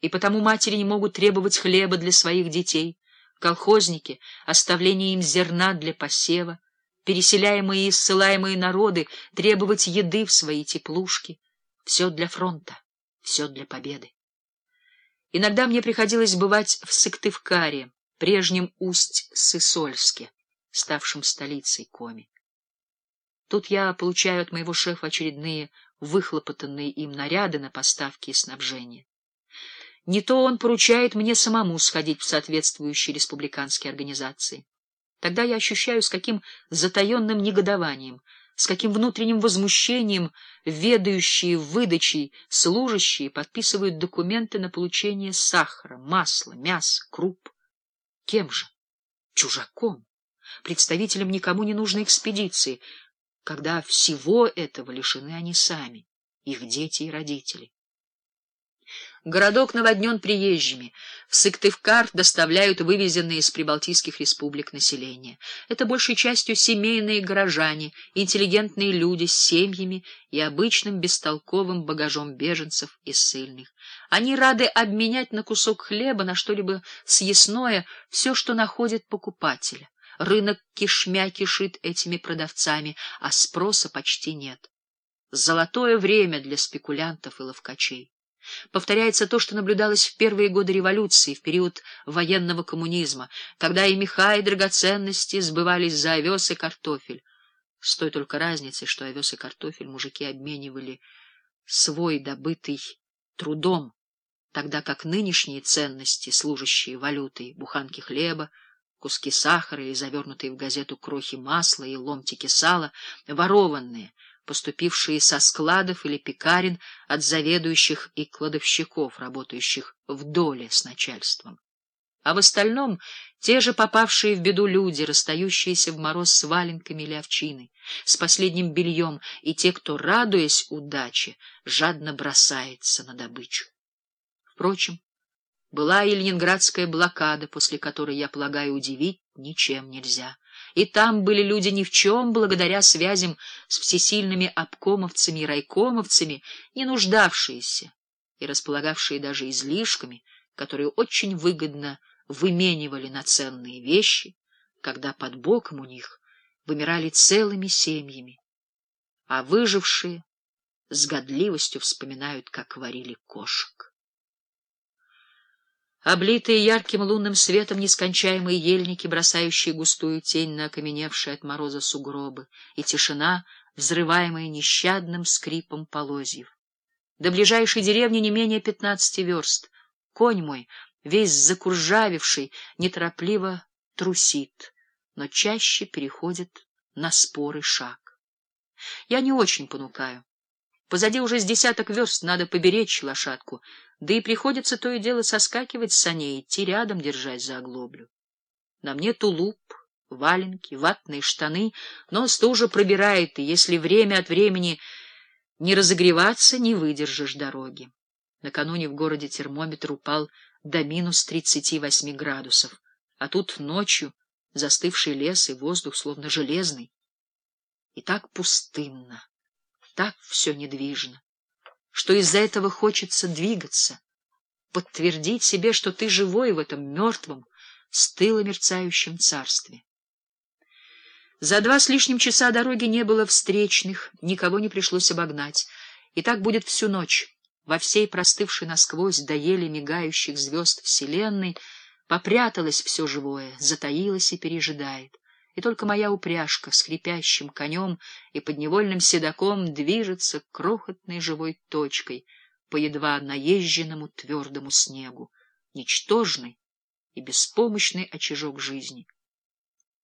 и потому матери не могут требовать хлеба для своих детей, колхозники — оставление им зерна для посева, переселяемые и ссылаемые народы требовать еды в свои теплушки. Все для фронта, все для победы. Иногда мне приходилось бывать в Сыктывкаре, прежнем Усть-Сысольске, ставшем столицей Коми. Тут я получаю от моего шефа очередные выхлопотанные им наряды на поставки и снабжение. Не то он поручает мне самому сходить в соответствующие республиканские организации. Тогда я ощущаю, с каким затаенным негодованием, с каким внутренним возмущением ведающие выдачей служащие подписывают документы на получение сахара, масла, мяса, круп. Кем же? Чужаком, представителем никому не нужной экспедиции, когда всего этого лишены они сами, их дети и родители. Городок наводнен приезжими. В Сыктывкар доставляют вывезенные из прибалтийских республик население. Это большей частью семейные горожане, интеллигентные люди с семьями и обычным бестолковым багажом беженцев и ссыльных. Они рады обменять на кусок хлеба, на что-либо съестное, все, что находит покупателя. Рынок кишмя кишит этими продавцами, а спроса почти нет. Золотое время для спекулянтов и ловкачей. Повторяется то, что наблюдалось в первые годы революции, в период военного коммунизма, когда и меха, и драгоценности сбывались за овес и картофель. С той только разницей, что овес и картофель мужики обменивали свой добытый трудом, тогда как нынешние ценности, служащие валютой, буханки хлеба, куски сахара и завернутые в газету крохи масла и ломтики сала, ворованные — поступившие со складов или пекарен от заведующих и кладовщиков, работающих в доле с начальством. А в остальном те же попавшие в беду люди, расстающиеся в мороз с валенками или овчиной, с последним бельем, и те, кто, радуясь удаче, жадно бросается на добычу. Впрочем, была и ленинградская блокада, после которой, я полагаю, удивить ничем нельзя. И там были люди ни в чем, благодаря связям с всесильными обкомовцами и райкомовцами, не нуждавшиеся и располагавшие даже излишками, которые очень выгодно выменивали на ценные вещи, когда под боком у них вымирали целыми семьями, а выжившие с годливостью вспоминают, как варили кошек. Облитые ярким лунным светом нескончаемые ельники, бросающие густую тень на окаменевшие от мороза сугробы, и тишина, взрываемая нещадным скрипом полозьев. До ближайшей деревни не менее пятнадцати верст. Конь мой, весь закуржавивший, неторопливо трусит, но чаще переходит на спорый шаг. Я не очень понукаю. Позади уже с десяток верст надо поберечь лошадку, да и приходится то и дело соскакивать с саней, идти рядом, держась за оглоблю. На мне тулуп, валенки, ватные штаны, но стужа пробирает, и если время от времени не разогреваться, не выдержишь дороги. Накануне в городе термометр упал до минус тридцати восьми градусов, а тут ночью застывший лес и воздух словно железный. И так пустынно так все недвижно, что из-за этого хочется двигаться, подтвердить себе, что ты живой в этом мертвом, стыло мерцающем царстве. За два с лишним часа дороги не было встречных, никого не пришлось обогнать, и так будет всю ночь. Во всей простывшей насквозь до еле мигающих звезд Вселенной попряталось все живое, затаилось и пережидает и только моя упряжка с хрипящим конем и подневольным седаком движется крохотной живой точкой по едва наезженному твердому снегу, ничтожный и беспомощный очажок жизни —